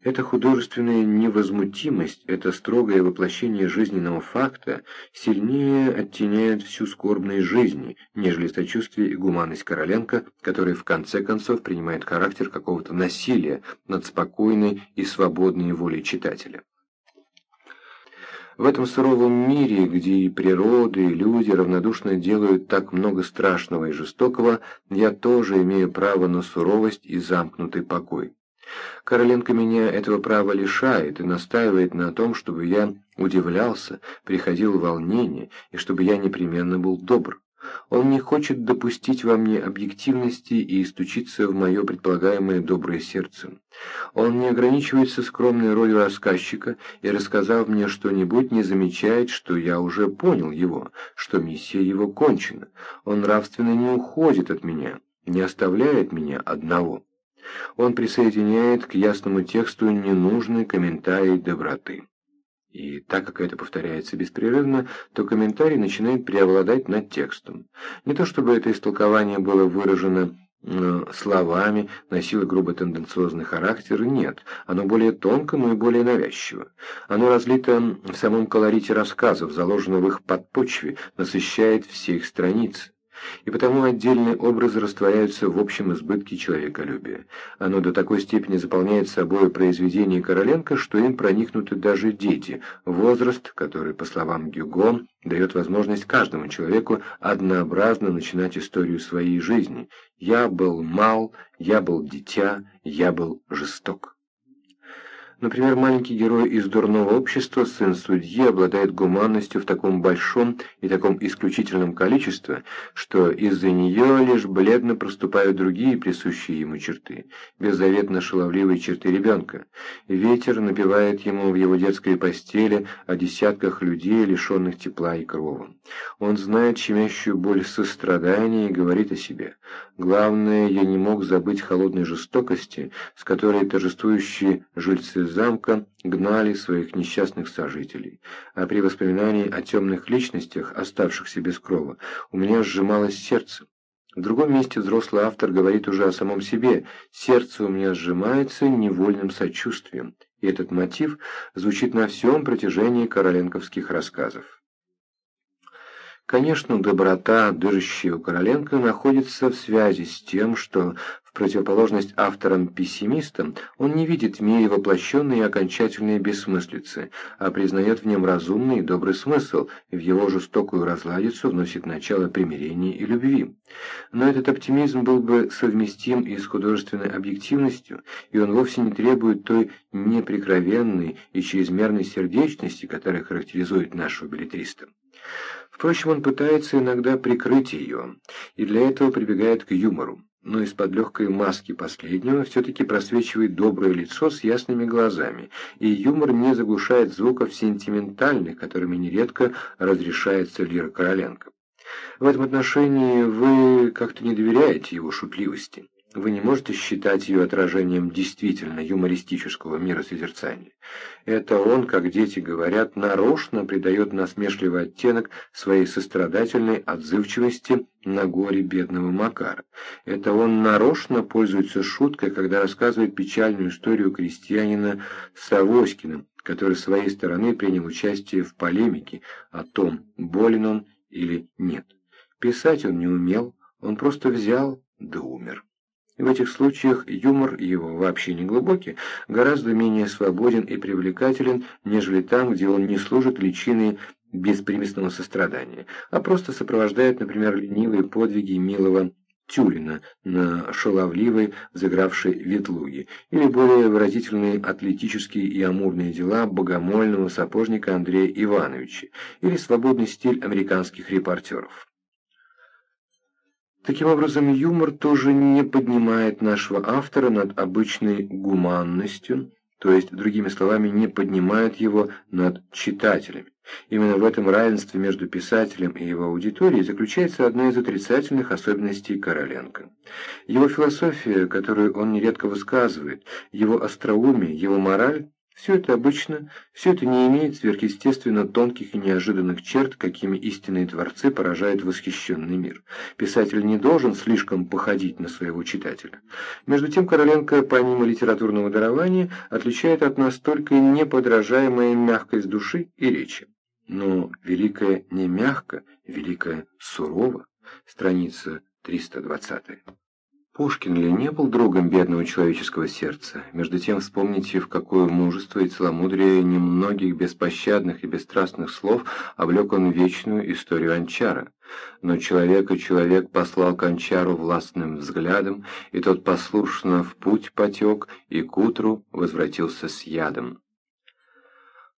Эта художественная невозмутимость, это строгое воплощение жизненного факта сильнее оттеняет всю скорбность жизни, нежели сочувствие и гуманность Короленко, который в конце концов принимает характер какого-то насилия над спокойной и свободной волей читателя. В этом суровом мире, где и природа, и люди равнодушно делают так много страшного и жестокого, я тоже имею право на суровость и замкнутый покой. Короленко меня этого права лишает и настаивает на том, чтобы я удивлялся, приходил в волнение, и чтобы я непременно был добр. Он не хочет допустить во мне объективности и стучиться в мое предполагаемое доброе сердце. Он не ограничивается скромной ролью рассказчика и, рассказав мне что-нибудь, не замечает, что я уже понял его, что миссия его кончена. Он нравственно не уходит от меня, не оставляет меня одного. Он присоединяет к ясному тексту ненужный комментарий доброты. И так как это повторяется беспрерывно, то комментарий начинает преобладать над текстом. Не то чтобы это истолкование было выражено э, словами, носило грубо тенденциозный характер, нет, оно более тонко, но и более навязчиво. Оно разлито в самом колорите рассказов, заложено в их подпочве, насыщает все их страницы и потому отдельные образы растворяются в общем избытке человеколюбия. Оно до такой степени заполняет собой произведение Короленко, что им проникнуты даже дети, возраст, который, по словам Гюго, дает возможность каждому человеку однообразно начинать историю своей жизни. «Я был мал, я был дитя, я был жесток». Например, маленький герой из дурного общества, сын судьи, обладает гуманностью в таком большом и таком исключительном количестве, что из-за нее лишь бледно проступают другие присущие ему черты, беззаветно шаловливые черты ребенка. Ветер напевает ему в его детской постели о десятках людей, лишенных тепла и крова. Он знает щемящую боль сострадания и говорит о себе. Главное, я не мог забыть холодной жестокости, с которой торжествующие жильцы замка гнали своих несчастных сожителей, а при воспоминании о темных личностях, оставшихся без крова, у меня сжималось сердце. В другом месте взрослый автор говорит уже о самом себе «сердце у меня сжимается невольным сочувствием», и этот мотив звучит на всем протяжении короленковских рассказов. Конечно, доброта, дышащая у Короленко, находится в связи с тем, что, в противоположность авторам-пессимистам, он не видит в мире воплощенной и окончательной бессмыслицы, а признает в нем разумный и добрый смысл, и в его жестокую разладицу вносит начало примирения и любви. Но этот оптимизм был бы совместим и с художественной объективностью, и он вовсе не требует той неприкровенной и чрезмерной сердечности, которая характеризует нашего билетриста. Впрочем, он пытается иногда прикрыть ее, и для этого прибегает к юмору. Но из-под легкой маски последнего все-таки просвечивает доброе лицо с ясными глазами, и юмор не заглушает звуков сентиментальных, которыми нередко разрешается Лира Короленко. В этом отношении вы как-то не доверяете его шутливости. Вы не можете считать ее отражением действительно юмористического миросозерцания. Это он, как дети говорят, нарочно придает насмешливый оттенок своей сострадательной отзывчивости на горе бедного Макара. Это он нарочно пользуется шуткой, когда рассказывает печальную историю крестьянина Савоськина, который с своей стороны принял участие в полемике о том, болен он или нет. Писать он не умел, он просто взял да умер. В этих случаях юмор его, вообще не глубокий, гораздо менее свободен и привлекателен, нежели там, где он не служит личиной беспримесного сострадания, а просто сопровождает, например, ленивые подвиги милого Тюрина на шаловливой, загравшей ветлуге, или более выразительные атлетические и амурные дела богомольного сапожника Андрея Ивановича, или свободный стиль американских репортеров. Таким образом, юмор тоже не поднимает нашего автора над обычной гуманностью, то есть, другими словами, не поднимает его над читателями. Именно в этом равенстве между писателем и его аудиторией заключается одна из отрицательных особенностей Короленко. Его философия, которую он нередко высказывает, его остроумие, его мораль Все это обычно, все это не имеет сверхъестественно тонких и неожиданных черт, какими истинные творцы поражают восхищенный мир. Писатель не должен слишком походить на своего читателя. Между тем Короленко, помимо литературного дарования, отличает от нас только неподражаемая мягкость души и речи. Но великое не мягко, великое сурово. Страница 320. Пушкин ли не был другом бедного человеческого сердца? Между тем вспомните, в какое мужество и целомудрие немногих беспощадных и бесстрастных слов облек он вечную историю Анчара. Но человека человек послал к Анчару властным взглядом, и тот послушно в путь потек, и к утру возвратился с ядом.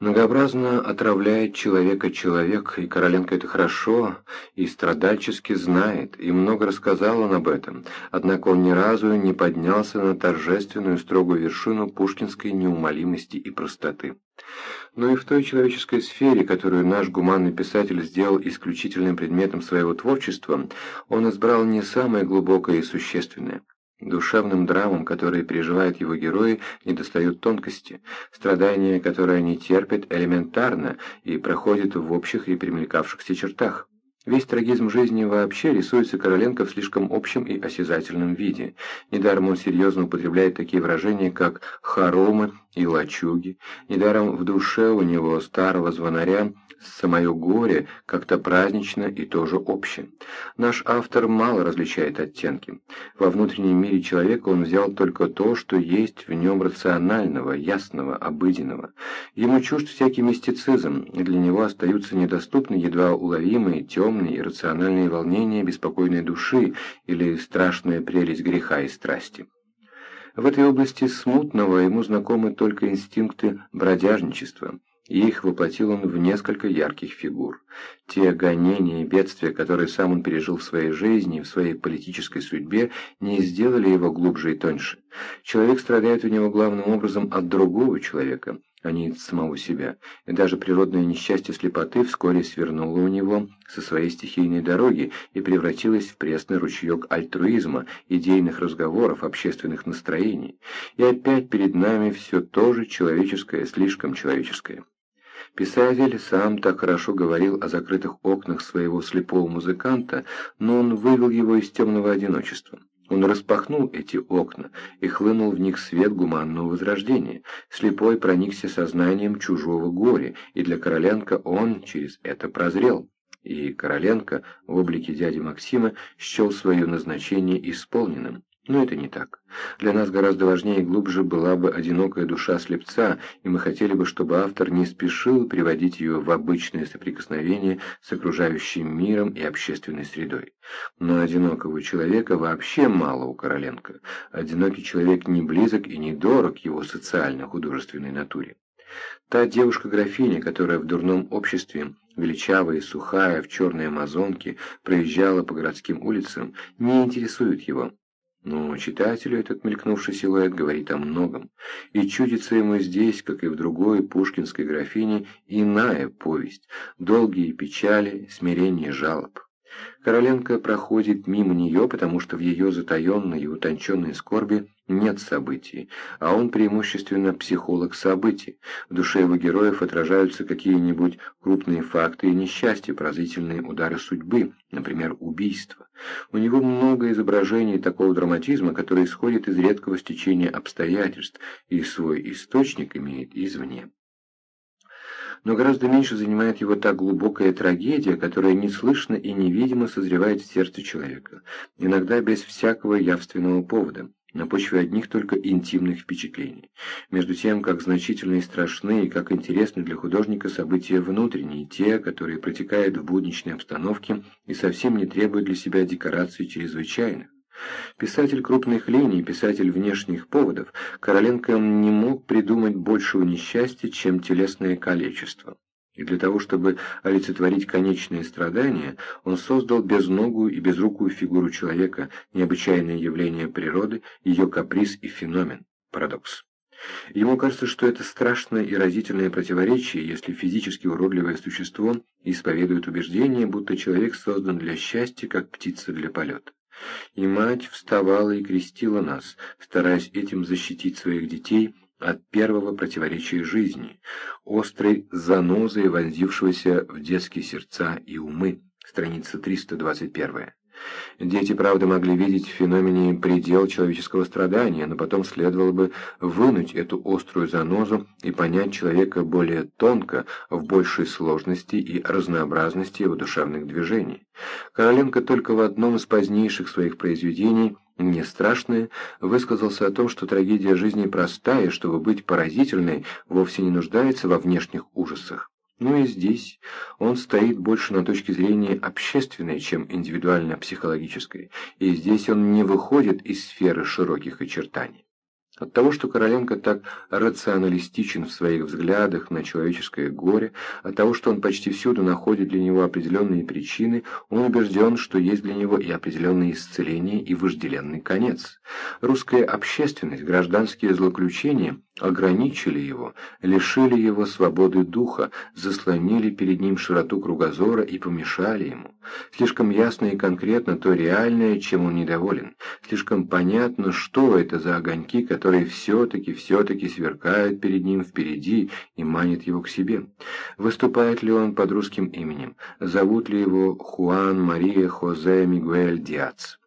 Многообразно отравляет человека человек, и Короленко это хорошо и страдальчески знает, и много рассказал он об этом, однако он ни разу не поднялся на торжественную строгую вершину пушкинской неумолимости и простоты. Но и в той человеческой сфере, которую наш гуманный писатель сделал исключительным предметом своего творчества, он избрал не самое глубокое и существенное. Душевным драмам, которые переживают его герои, недостают тонкости. Страдания, которые они терпят, элементарно и проходят в общих и примелькавшихся чертах. Весь трагизм жизни вообще рисуется Короленко в слишком общем и осязательном виде. Недаром он серьезно употребляет такие выражения, как «хоромы» и «лачуги». Недаром в душе у него старого звонаря самое горе как-то празднично и тоже обще. Наш автор мало различает оттенки. Во внутреннем мире человека он взял только то, что есть в нем рационального, ясного, обыденного. Ему чужд всякий мистицизм, и для него остаются недоступны едва уловимые, темные, иррациональные волнения беспокойной души или страшная прелесть греха и страсти. В этой области смутного ему знакомы только инстинкты бродяжничества – и их воплотил он в несколько ярких фигур. Те гонения и бедствия, которые сам он пережил в своей жизни и в своей политической судьбе, не сделали его глубже и тоньше. Человек страдает у него главным образом от другого человека, а не самого себя, и даже природное несчастье слепоты вскоре свернуло у него со своей стихийной дороги и превратилось в пресный ручеек альтруизма, идейных разговоров, общественных настроений. И опять перед нами все то же человеческое, слишком человеческое. Писатель сам так хорошо говорил о закрытых окнах своего слепого музыканта, но он вывел его из темного одиночества. Он распахнул эти окна и хлынул в них свет гуманного возрождения. Слепой проникся сознанием чужого горя, и для Короленко он через это прозрел. И Короленко в облике дяди Максима счел свое назначение исполненным. Но это не так. Для нас гораздо важнее и глубже была бы одинокая душа слепца, и мы хотели бы, чтобы автор не спешил приводить ее в обычное соприкосновение с окружающим миром и общественной средой. Но одинокого человека вообще мало у Короленко. Одинокий человек не близок и не дорог его социально-художественной натуре. Та девушка-графиня, которая в дурном обществе, величавая и сухая, в черной амазонке, проезжала по городским улицам, не интересует его. Но читателю этот мелькнувший силуэт говорит о многом, и чудится ему здесь, как и в другой пушкинской графине, иная повесть, долгие печали, смирение жалоб. Короленко проходит мимо нее, потому что в ее затаенной и утонченной скорби нет событий, а он преимущественно психолог событий. В душе его героев отражаются какие-нибудь крупные факты и несчастья, поразительные удары судьбы, например, убийство. У него много изображений такого драматизма, который исходит из редкого стечения обстоятельств и свой источник имеет извне. Но гораздо меньше занимает его та глубокая трагедия, которая неслышно и невидимо созревает в сердце человека, иногда без всякого явственного повода на почве одних только интимных впечатлений. Между тем, как значительны и страшны, и как интересны для художника события внутренние, те, которые протекают в будничной обстановке и совсем не требуют для себя декораций чрезвычайных. Писатель крупных линий, писатель внешних поводов, Короленко не мог придумать большего несчастья, чем телесное калечество. И для того, чтобы олицетворить конечные страдания, он создал безногую и безрукую фигуру человека, необычайное явление природы, ее каприз и феномен, парадокс. Ему кажется, что это страшное и разительное противоречие, если физически уродливое существо исповедует убеждение, будто человек создан для счастья, как птица для полета. И мать вставала и крестила нас, стараясь этим защитить своих детей от первого противоречия жизни, острой занозой вонзившегося в детские сердца и умы, страница 321. Дети, правда, могли видеть в феномене предел человеческого страдания, но потом следовало бы вынуть эту острую занозу и понять человека более тонко, в большей сложности и разнообразности его душевных движений. Короленко только в одном из позднейших своих произведений «Не страшное» высказался о том, что трагедия жизни простая, чтобы быть поразительной, вовсе не нуждается во внешних ужасах. Но и здесь он стоит больше на точке зрения общественной, чем индивидуально-психологической, и здесь он не выходит из сферы широких очертаний. От того, что Короленко так рационалистичен в своих взглядах на человеческое горе, от того, что он почти всюду находит для него определенные причины, он убежден, что есть для него и определенные исцеления, и вожделенный конец. Русская общественность, гражданские злоключения ограничили его, лишили его свободы духа, заслонили перед ним широту кругозора и помешали ему. Слишком ясно и конкретно то реальное, чем он недоволен. Слишком понятно, что это за огоньки, которые все-таки, все-таки сверкают перед ним впереди и манят его к себе. Выступает ли он под русским именем? Зовут ли его Хуан Мария Хозе Мигуэль Диац?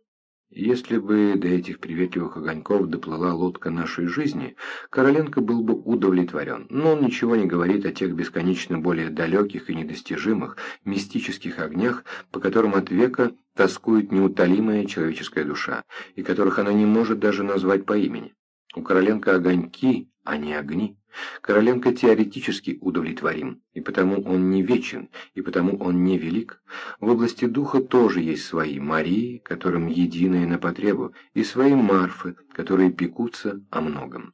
Если бы до этих приветливых огоньков доплыла лодка нашей жизни, Короленко был бы удовлетворен, но он ничего не говорит о тех бесконечно более далеких и недостижимых мистических огнях, по которым от века тоскует неутолимая человеческая душа, и которых она не может даже назвать по имени. У Короленко огоньки, а не огни. Короленко теоретически удовлетворим, и потому он не вечен, и потому он не велик. В области духа тоже есть свои Марии, которым единое на потребу, и свои Марфы, которые пекутся о многом.